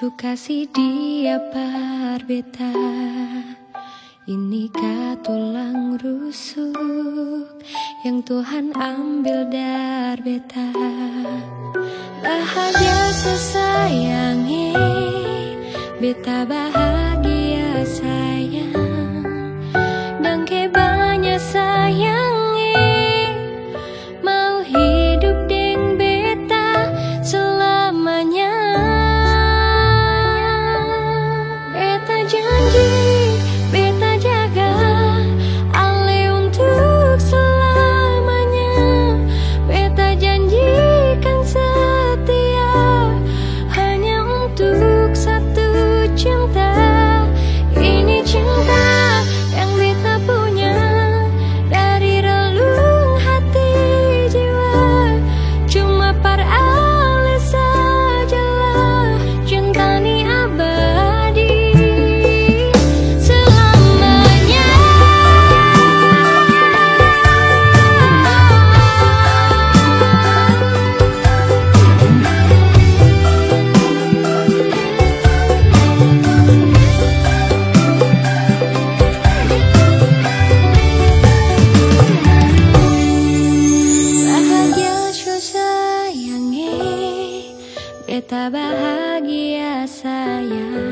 Sukasi dia beta Ini tulang rusuk Yang Tuhan ambil dari beta? Bahagia sesayangi Beta bahagia Beta bahagia sayang